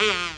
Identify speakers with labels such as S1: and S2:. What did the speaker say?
S1: Uh-oh.